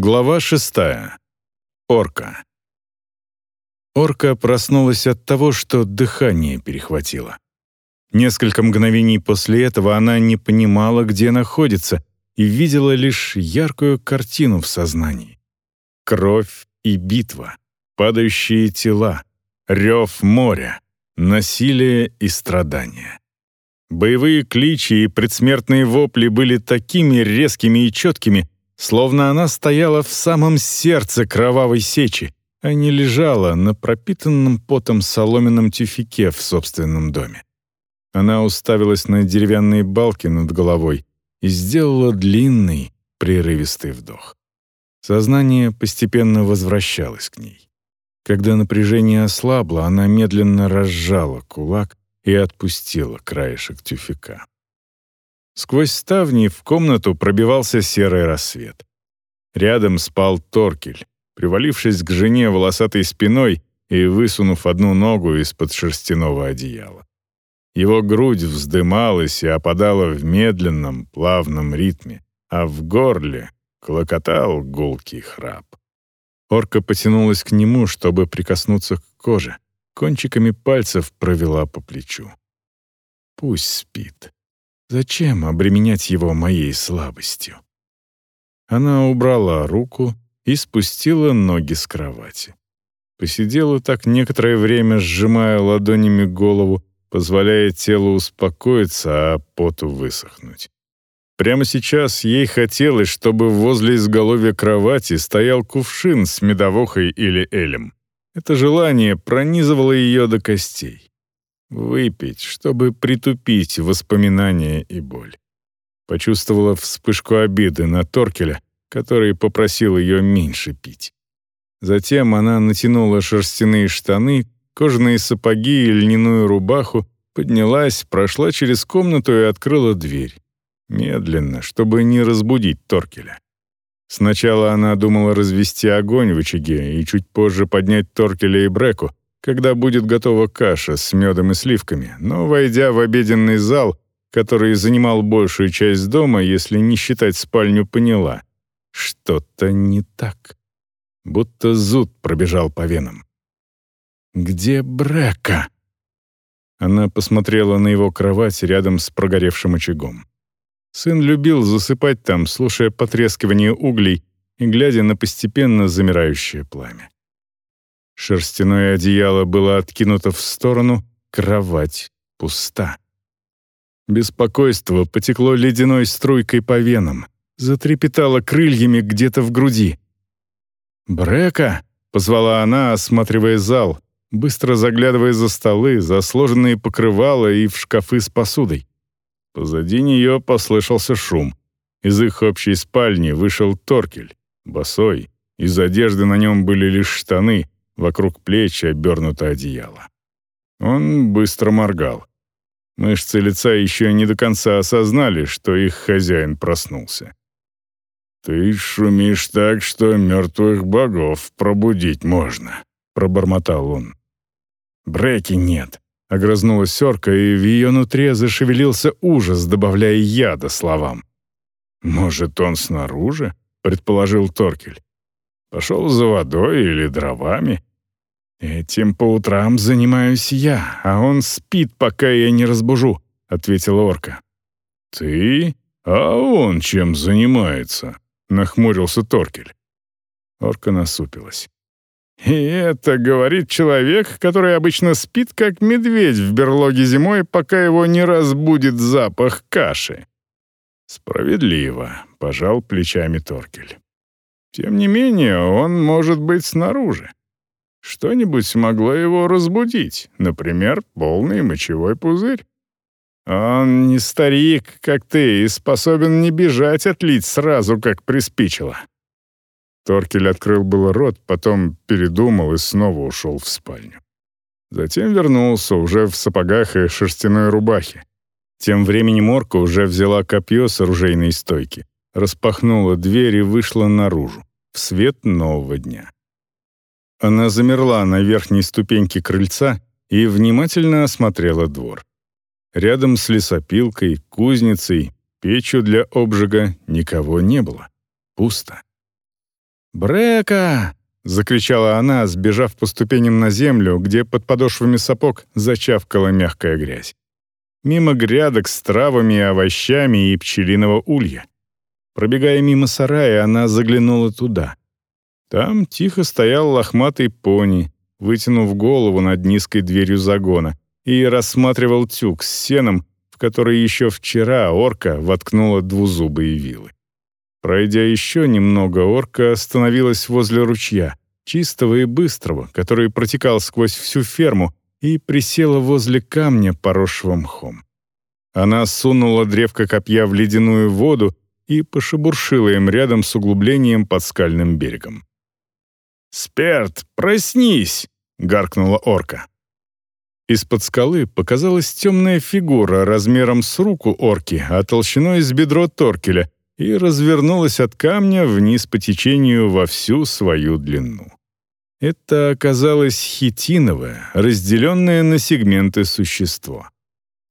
Глава шестая. Орка. Орка проснулась от того, что дыхание перехватило. Несколько мгновений после этого она не понимала, где находится, и видела лишь яркую картину в сознании. Кровь и битва, падающие тела, рев моря, насилие и страдания. Боевые кличи и предсмертные вопли были такими резкими и четкими, словно она стояла в самом сердце кровавой сечи, а не лежала на пропитанном потом соломенном тюфике в собственном доме. Она уставилась на деревянные балки над головой и сделала длинный, прерывистый вдох. Сознание постепенно возвращалось к ней. Когда напряжение ослабло, она медленно разжала кулак и отпустила краешек тюфика. Сквозь ставни в комнату пробивался серый рассвет. Рядом спал Торкель, привалившись к жене волосатой спиной и высунув одну ногу из-под шерстяного одеяла. Его грудь вздымалась и опадала в медленном, плавном ритме, а в горле клокотал гулкий храп. Орка потянулась к нему, чтобы прикоснуться к коже. Кончиками пальцев провела по плечу. Пусть спит. Зачем обременять его моей слабостью? Она убрала руку и спустила ноги с кровати. Посидела так некоторое время, сжимая ладонями голову, позволяя телу успокоиться, а поту высохнуть. Прямо сейчас ей хотелось, чтобы возле изголовья кровати стоял кувшин с медовухой или элем. Это желание пронизывало ее до костей. Выпить, чтобы притупить воспоминания и боль. Почувствовала вспышку обиды на Торкеля, который попросил ее меньше пить. Затем она натянула шерстяные штаны, кожаные сапоги и льняную рубаху, поднялась, прошла через комнату и открыла дверь. Медленно, чтобы не разбудить Торкеля. Сначала она думала развести огонь в очаге и чуть позже поднять Торкеля и Бреку, когда будет готова каша с медом и сливками, но, войдя в обеденный зал, который занимал большую часть дома, если не считать спальню, поняла — что-то не так. Будто зуд пробежал по венам. «Где Брека?» Она посмотрела на его кровать рядом с прогоревшим очагом. Сын любил засыпать там, слушая потрескивание углей и глядя на постепенно замирающее пламя. Шерстяное одеяло было откинуто в сторону, кровать пуста. Беспокойство потекло ледяной струйкой по венам, затрепетало крыльями где-то в груди. «Брека!» — позвала она, осматривая зал, быстро заглядывая за столы, за сложенные покрывала и в шкафы с посудой. Позади нее послышался шум. Из их общей спальни вышел Торкель, босой. Из одежды на нем были лишь штаны — вокруг плеч обернуто одеяло. Он быстро моргал. Мышцы лица еще не до конца осознали, что их хозяин проснулся. «Ты шумишь так, что мертвых богов пробудить можно», — пробормотал он. «Бреки нет», — огрызнулась Сёрка, и в ее нутре зашевелился ужас, добавляя яда словам. «Может, он снаружи?» — предположил Торкель. «Пошел за водой или дровами?» «Этим по утрам занимаюсь я, а он спит, пока я не разбужу», — ответила орка. «Ты? А он чем занимается?» — нахмурился Торкель. Орка насупилась. «И это говорит человек, который обычно спит, как медведь в берлоге зимой, пока его не разбудит запах каши». «Справедливо», — пожал плечами Торкель. «Тем не менее, он может быть снаружи. Что-нибудь могло его разбудить, например, полный мочевой пузырь. Он не старик, как ты, и способен не бежать отлить сразу, как приспичило. Торкель открыл было рот, потом передумал и снова ушел в спальню. Затем вернулся уже в сапогах и шерстяной рубахе. Тем временем Морка уже взяла копье с оружейной стойки, распахнула дверь и вышла наружу, в свет нового дня. Она замерла на верхней ступеньке крыльца и внимательно осмотрела двор. Рядом с лесопилкой, кузницей, печью для обжига никого не было. Пусто. «Брека!» — закричала она, сбежав по ступеням на землю, где под подошвами сапог зачавкала мягкая грязь. Мимо грядок с травами и овощами и пчелиного улья. Пробегая мимо сарая, она заглянула туда. Там тихо стоял лохматый пони, вытянув голову над низкой дверью загона, и рассматривал тюк с сеном, в который еще вчера орка воткнула двузубые вилы. Пройдя еще немного, орка остановилась возле ручья, чистого и быстрого, который протекал сквозь всю ферму, и присела возле камня, поросшего мхом. Она сунула древко копья в ледяную воду и пошебуршила им рядом с углублением под скальным берегом. «Сперт, проснись!» — гаркнула орка. Из-под скалы показалась темная фигура размером с руку орки, а толщиной с бедро Торкеля, и развернулась от камня вниз по течению во всю свою длину. Это оказалось хитиновое, разделенное на сегменты существо.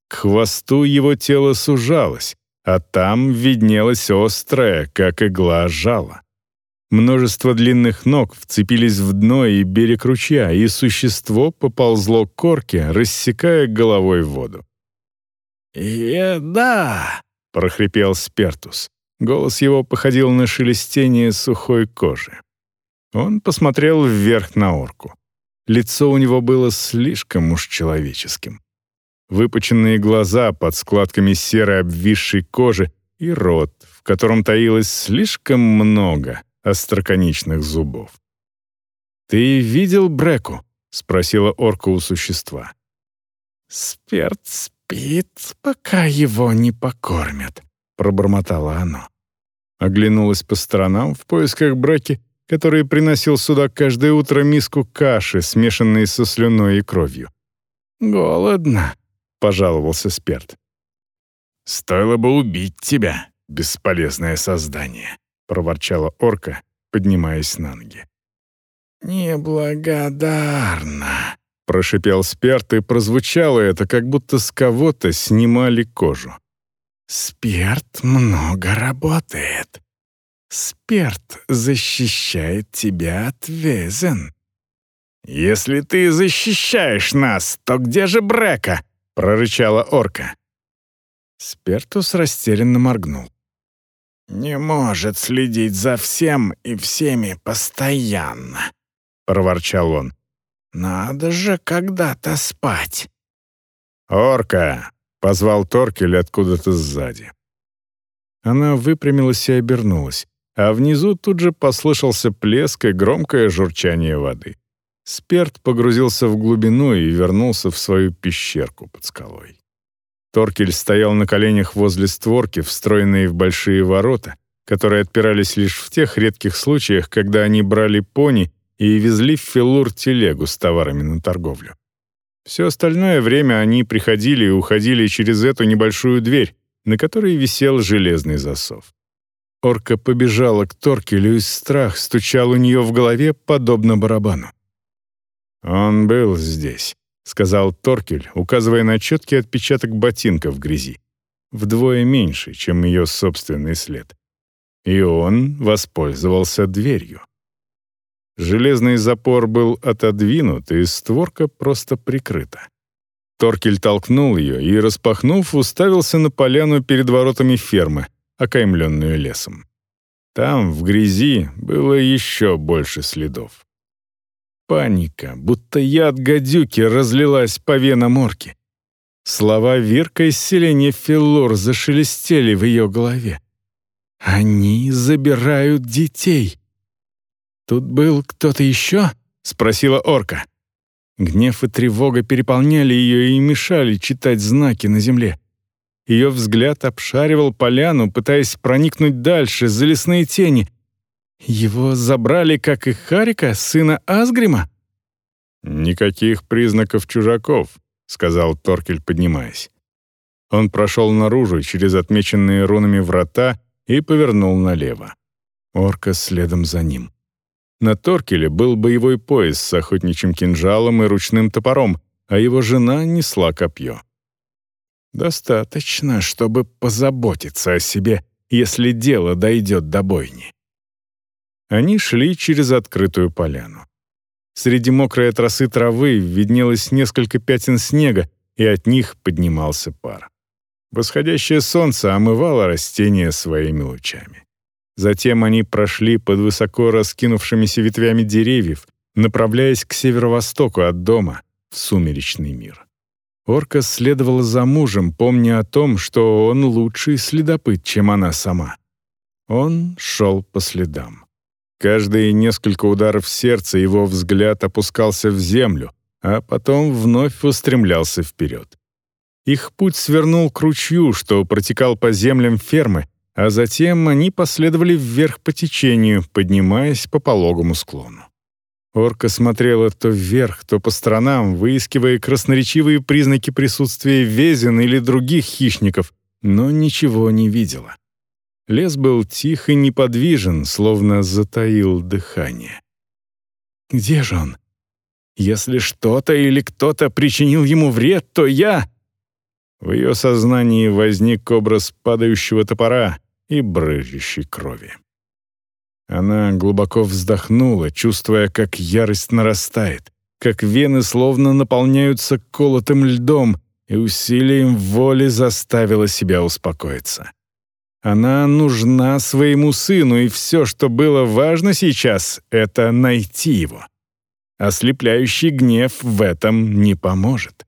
К хвосту его тело сужалось, а там виднелось острое, как игла жало. Множество длинных ног вцепились в дно и берег ручья, и существо поползло к корке, рассекая головой воду. «Еда!» — прохрипел Спертус. Голос его походил на шелестение сухой кожи. Он посмотрел вверх на орку. Лицо у него было слишком уж человеческим. Выпученные глаза под складками серой обвисшей кожи и рот, в котором таилось слишком много остроконечных зубов. «Ты видел Бреку?» — спросила орка у существа. «Сперт спит, пока его не покормят», — пробормотало оно. Оглянулась по сторонам в поисках Бреки, который приносил сюда каждое утро миску каши, смешанной со слюной и кровью. «Голодно», — пожаловался Сперт. «Стоило бы убить тебя, бесполезное создание», — проворчала орка, поднимаясь на ноги. «Неблагодарно», — прошипел Сперт, и прозвучало это, как будто с кого-то снимали кожу. «Сперт много работает. Сперт защищает тебя от Везен». «Если ты защищаешь нас, то где же Брека?» — прорычала орка. Спертус растерянно моргнул. «Не может следить за всем и всеми постоянно», — проворчал он. «Надо же когда-то спать». «Орка!» — позвал Торкель откуда-то сзади. Она выпрямилась и обернулась, а внизу тут же послышался плеск и громкое журчание воды. Сперт погрузился в глубину и вернулся в свою пещерку под скалой. Торкель стоял на коленях возле створки, встроенные в большие ворота, которые отпирались лишь в тех редких случаях, когда они брали пони и везли в Филур телегу с товарами на торговлю. Все остальное время они приходили и уходили через эту небольшую дверь, на которой висел железный засов. Орка побежала к Торкелю, и страх стучал у нее в голове, подобно барабану. «Он был здесь», — сказал Торкель, указывая на четкий отпечаток ботинка в грязи. Вдвое меньше, чем ее собственный след. И он воспользовался дверью. Железный запор был отодвинут, и створка просто прикрыта. Торкель толкнул ее и, распахнув, уставился на поляну перед воротами фермы, окаймленную лесом. Там, в грязи, было еще больше следов. Паника, будто яд гадюки, разлилась по венам орки. Слова Вирка из селения Филлор зашелестели в ее голове. «Они забирают детей!» «Тут был кто-то еще?» — спросила орка. Гнев и тревога переполняли ее и мешали читать знаки на земле. Ее взгляд обшаривал поляну, пытаясь проникнуть дальше, за лесные тени, его забрали, как и Харика, сына Асгрима?» «Никаких признаков чужаков», — сказал Торкель, поднимаясь. Он прошел наружу через отмеченные рунами врата и повернул налево. Орка следом за ним. На Торкеле был боевой пояс с охотничьим кинжалом и ручным топором, а его жена несла копье. «Достаточно, чтобы позаботиться о себе, если дело дойдет до бойни». Они шли через открытую поляну. Среди мокрой от росы травы виднелось несколько пятен снега, и от них поднимался пар. Восходящее солнце омывало растения своими лучами. Затем они прошли под высоко раскинувшимися ветвями деревьев, направляясь к северо-востоку от дома, в сумеречный мир. Орка следовала за мужем, помня о том, что он лучший следопыт, чем она сама. Он шел по следам. Каждые несколько ударов сердца его взгляд опускался в землю, а потом вновь устремлялся вперед. Их путь свернул к ручью, что протекал по землям фермы, а затем они последовали вверх по течению, поднимаясь по пологому склону. Орка смотрела то вверх, то по сторонам, выискивая красноречивые признаки присутствия везен или других хищников, но ничего не видела. Лес был тих и неподвижен, словно затаил дыхание. «Где же он? Если что-то или кто-то причинил ему вред, то я...» В ее сознании возник образ падающего топора и брызжущей крови. Она глубоко вздохнула, чувствуя, как ярость нарастает, как вены словно наполняются колотым льдом, и усилием воли заставила себя успокоиться. Она нужна своему сыну, и все, что было важно сейчас, — это найти его. Ослепляющий гнев в этом не поможет.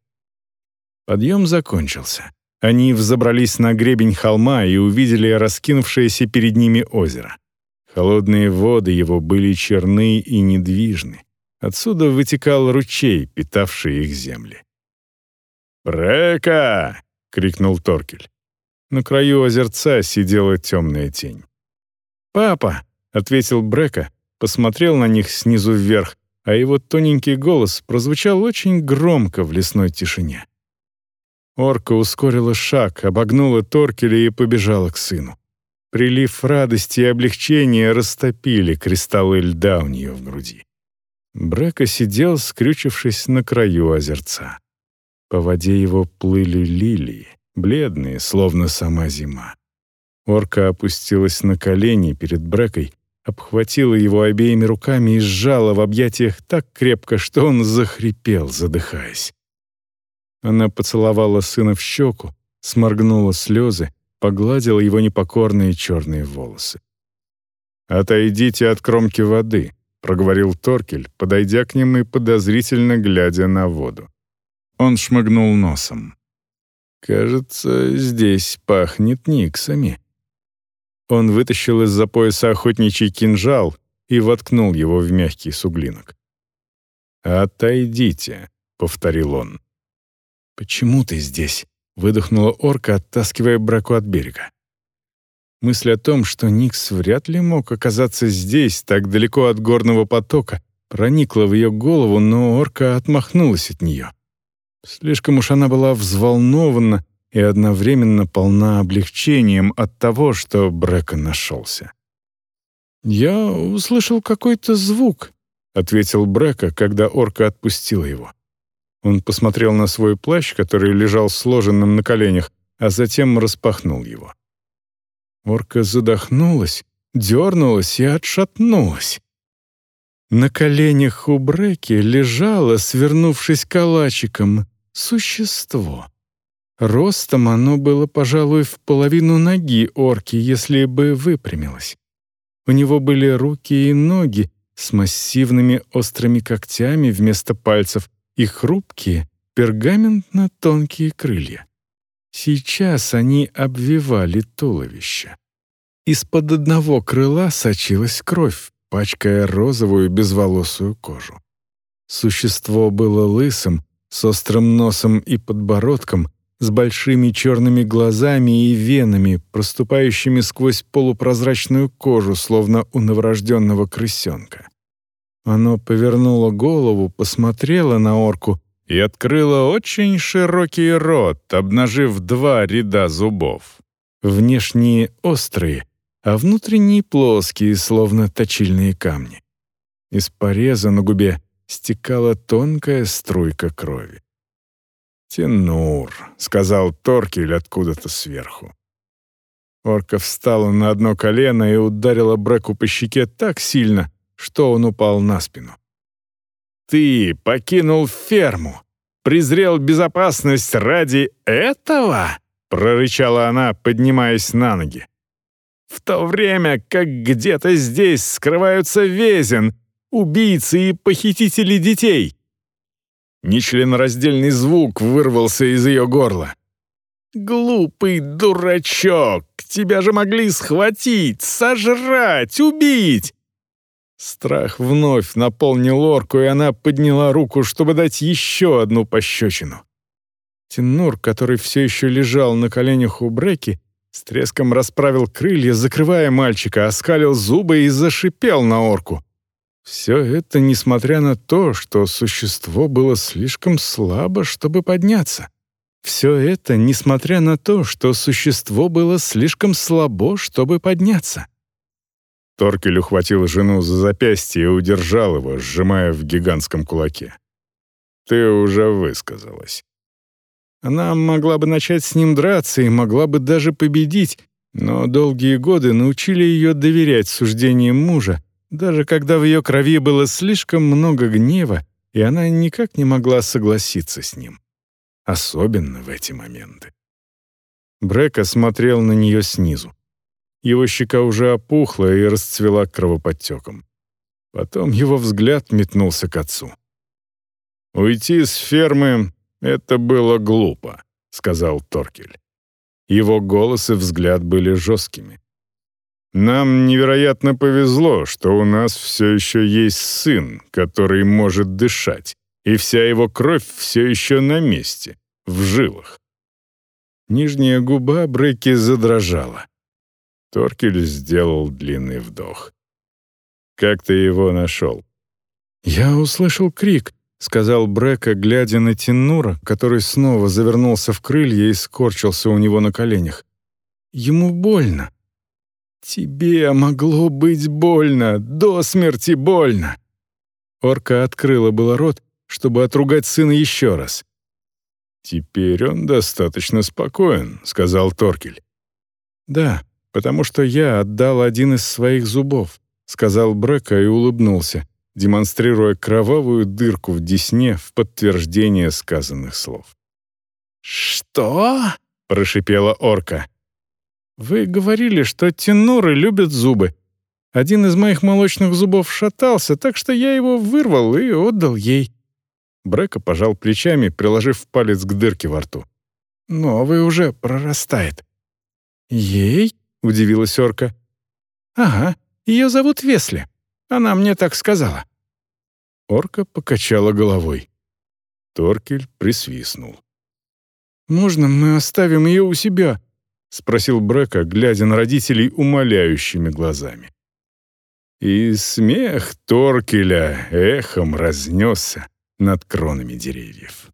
Подъем закончился. Они взобрались на гребень холма и увидели раскинувшееся перед ними озеро. Холодные воды его были черны и недвижны. Отсюда вытекал ручей, питавший их земли. «Брека!» — крикнул Торкель. На краю озерца сидела темная тень. «Папа!» — ответил Брека, посмотрел на них снизу вверх, а его тоненький голос прозвучал очень громко в лесной тишине. Орка ускорила шаг, обогнула Торкеля и побежала к сыну. Прилив радости и облегчения растопили кристаллы льда у нее в груди. Брека сидел, скрючившись на краю озерца. По воде его плыли лилии, бледные, словно сама зима. Орка опустилась на колени перед Брекой, обхватила его обеими руками и сжала в объятиях так крепко, что он захрипел, задыхаясь. Она поцеловала сына в щеку, сморгнула слезы, погладил его непокорные черные волосы. «Отойдите от кромки воды», — проговорил Торкель, подойдя к ним и подозрительно глядя на воду. Он шмыгнул носом. «Кажется, здесь пахнет никсами». Он вытащил из-за пояса охотничий кинжал и воткнул его в мягкий суглинок. «Отойдите», — повторил он. «Почему ты здесь?» выдохнула орка, оттаскивая браку от берега. Мысль о том, что Никс вряд ли мог оказаться здесь, так далеко от горного потока, проникла в ее голову, но орка отмахнулась от нее. Слишком уж она была взволнована и одновременно полна облегчением от того, что Брека нашелся. «Я услышал какой-то звук», — ответил Брека, когда орка отпустила его. Он посмотрел на свой плащ, который лежал сложенным на коленях, а затем распахнул его. Орка задохнулась, дернулась и отшатнулась. На коленях у Бреки лежало, свернувшись калачиком, существо. Ростом оно было, пожалуй, в половину ноги орки, если бы выпрямилось. У него были руки и ноги с массивными острыми когтями вместо пальцев, и хрупкие, пергаментно-тонкие крылья. Сейчас они обвивали туловище. Из-под одного крыла сочилась кровь, пачкая розовую безволосую кожу. Существо было лысым, с острым носом и подбородком, с большими черными глазами и венами, проступающими сквозь полупрозрачную кожу, словно у новорожденного крысенка. Оно повернуло голову, посмотрело на орку и открыло очень широкий рот, обнажив два ряда зубов. Внешние острые, а внутренние плоские, словно точильные камни. Из пореза на губе стекала тонкая струйка крови. «Тенур», — сказал Торкель откуда-то сверху. Орка встала на одно колено и ударила Бреку по щеке так сильно, что он упал на спину. «Ты покинул ферму, презрел безопасность ради этого?» — прорычала она, поднимаясь на ноги. «В то время как где-то здесь скрываются Везен, убийцы и похитители детей!» Нечленораздельный звук вырвался из ее горла. «Глупый дурачок! Тебя же могли схватить, сожрать, убить!» Страх вновь наполнил орку, и она подняла руку, чтобы дать еще одну пощечину. Тенур, который все еще лежал на коленях у Бреки, с треском расправил крылья, закрывая мальчика, оскалил зубы и зашипел на орку. Все это несмотря на то, что существо было слишком слабо, чтобы подняться. Все это несмотря на то, что существо было слишком слабо, чтобы подняться. Торкель ухватил жену за запястье и удержал его, сжимая в гигантском кулаке. «Ты уже высказалась». Она могла бы начать с ним драться и могла бы даже победить, но долгие годы научили ее доверять суждениям мужа, даже когда в ее крови было слишком много гнева, и она никак не могла согласиться с ним. Особенно в эти моменты. Брека смотрел на нее снизу. Его щека уже опухла и расцвела кровоподтеком. Потом его взгляд метнулся к отцу. «Уйти с фермы — это было глупо», — сказал Торкель. Его голос и взгляд были жесткими. «Нам невероятно повезло, что у нас все еще есть сын, который может дышать, и вся его кровь все еще на месте, в жилах». Нижняя губа Бреки задрожала. Торкель сделал длинный вдох. «Как ты его нашел?» «Я услышал крик», — сказал Брека, глядя на Тенура, который снова завернулся в крылья и скорчился у него на коленях. «Ему больно». «Тебе могло быть больно, до смерти больно!» Орка открыла было рот, чтобы отругать сына еще раз. «Теперь он достаточно спокоен», — сказал Торкель. «Да, потому что я отдал один из своих зубов», — сказал Брека и улыбнулся, демонстрируя кровавую дырку в десне в подтверждение сказанных слов. «Что?» — прошипела орка. «Вы говорили, что тенуры любят зубы. Один из моих молочных зубов шатался, так что я его вырвал и отдал ей». Брека пожал плечами, приложив палец к дырке во рту. «Новый уже прорастает». «Ей?» — удивилась орка. «Ага, ее зовут Весли. Она мне так сказала». Орка покачала головой. Торкель присвистнул. «Можно мы оставим ее у себя?» — спросил Брека, глядя на родителей умоляющими глазами. И смех Торкеля эхом разнесся над кронами деревьев.